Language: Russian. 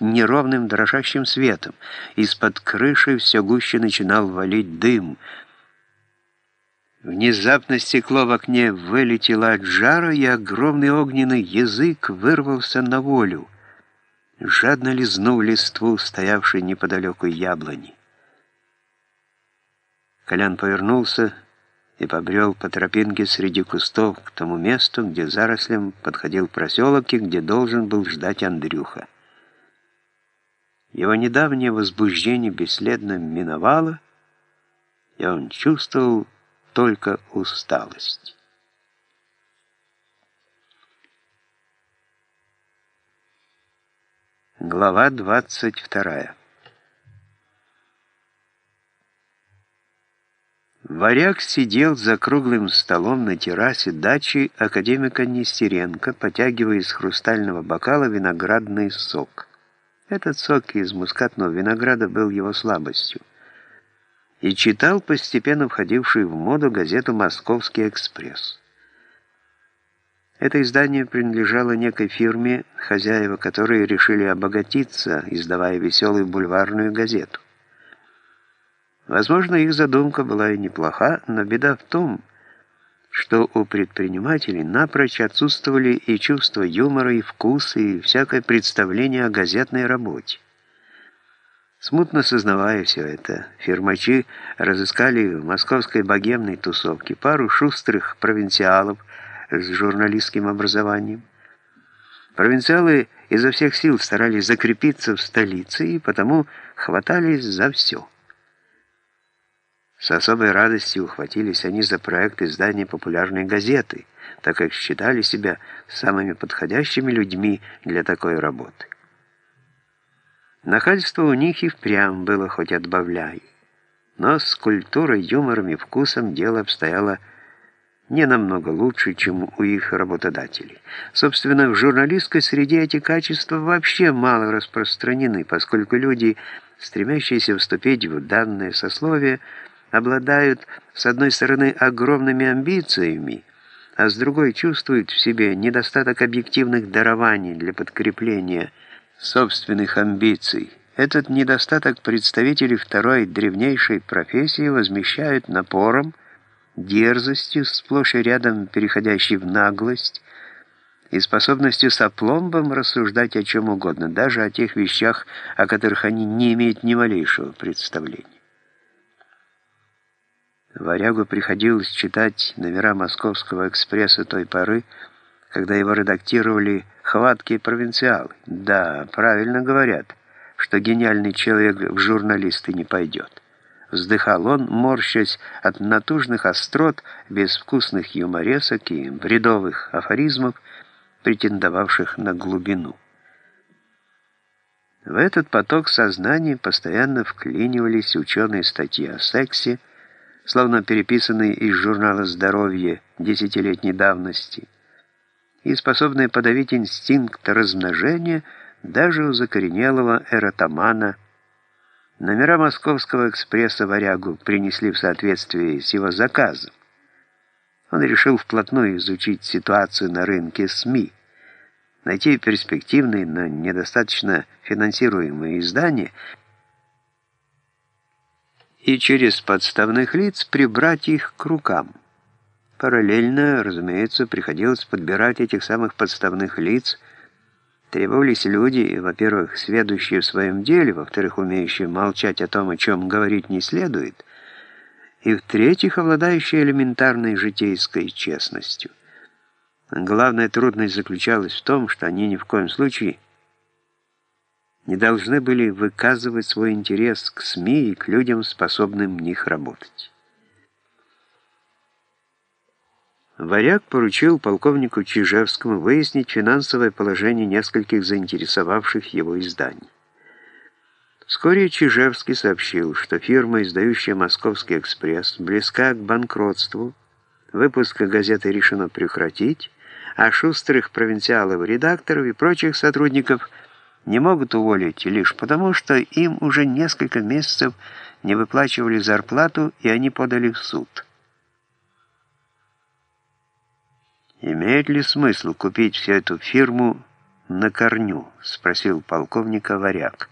неровным дрожащим светом. Из-под крыши все гуще начинал валить дым. Внезапно стекло в окне вылетело от жара, и огромный огненный язык вырвался на волю, жадно лизнув листву, стоявшей неподалеку яблони. Колян повернулся и побрел по тропинке среди кустов к тому месту, где зарослям подходил проселок и где должен был ждать Андрюха. Его недавнее возбуждение бесследно миновало, и он чувствовал только усталость. Глава двадцать вторая. Варяг сидел за круглым столом на террасе дачи академика Нестеренко, потягивая из хрустального бокала виноградный сок. Этот сок из мускатного винограда был его слабостью. И читал постепенно входившую в моду газету «Московский экспресс». Это издание принадлежало некой фирме, хозяева которой решили обогатиться, издавая веселую бульварную газету. Возможно, их задумка была и неплоха, но беда в том, что у предпринимателей напрочь отсутствовали и чувство юмора, и вкус, и всякое представление о газетной работе. Смутно сознавая все это, фирмачи разыскали в московской богемной тусовке пару шустрых провинциалов с журналистским образованием. Провинциалы изо всех сил старались закрепиться в столице и потому хватались за все. С особой радостью ухватились они за проект издания популярной газеты, так как считали себя самыми подходящими людьми для такой работы. Нахальство у них и впрямь было хоть отбавляй, но с культурой, юмором и вкусом дело обстояло не намного лучше, чем у их работодателей. Собственно, в журналистской среде эти качества вообще мало распространены, поскольку люди, стремящиеся вступить в данное сословие, обладают, с одной стороны, огромными амбициями, а с другой чувствуют в себе недостаток объективных дарований для подкрепления собственных амбиций. Этот недостаток представители второй древнейшей профессии возмещают напором, дерзостью, сплошь и рядом переходящей в наглость, и способностью с опломбом рассуждать о чем угодно, даже о тех вещах, о которых они не имеют ни малейшего представления. Варягу приходилось читать номера Московского экспресса той поры, когда его редактировали хваткие провинциалы. Да, правильно говорят, что гениальный человек в журналисты не пойдет. Вздыхал он, морщась от натужных острот, безвкусных юморесок и бредовых афоризмов, претендовавших на глубину. В этот поток сознания постоянно вклинивались ученые статьи о сексе, словно переписанные из журнала «Здоровье» десятилетней давности, и способные подавить инстинкт размножения даже у закоренелого эротомана. Номера московского экспресса «Варягу» принесли в соответствии с его заказом. Он решил вплотную изучить ситуацию на рынке СМИ, найти перспективные, но недостаточно финансируемые издания – и через подставных лиц прибрать их к рукам. Параллельно, разумеется, приходилось подбирать этих самых подставных лиц. Требовались люди, во-первых, сведущие в своем деле, во-вторых, умеющие молчать о том, о чем говорить не следует, и, в-третьих, обладающие элементарной житейской честностью. Главная трудность заключалась в том, что они ни в коем случае не должны были выказывать свой интерес к СМИ и к людям, способным в них работать. Варяг поручил полковнику Чижевскому выяснить финансовое положение нескольких заинтересовавших его изданий. Вскоре Чижевский сообщил, что фирма, издающая «Московский экспресс», близка к банкротству, выпуск газеты решено прекратить, а шустрых провинциалов-редакторов и прочих сотрудников – не могут уволить лишь потому, что им уже несколько месяцев не выплачивали зарплату, и они подали в суд. Имеет ли смысл купить всю эту фирму на корню?» — спросил полковника варяг.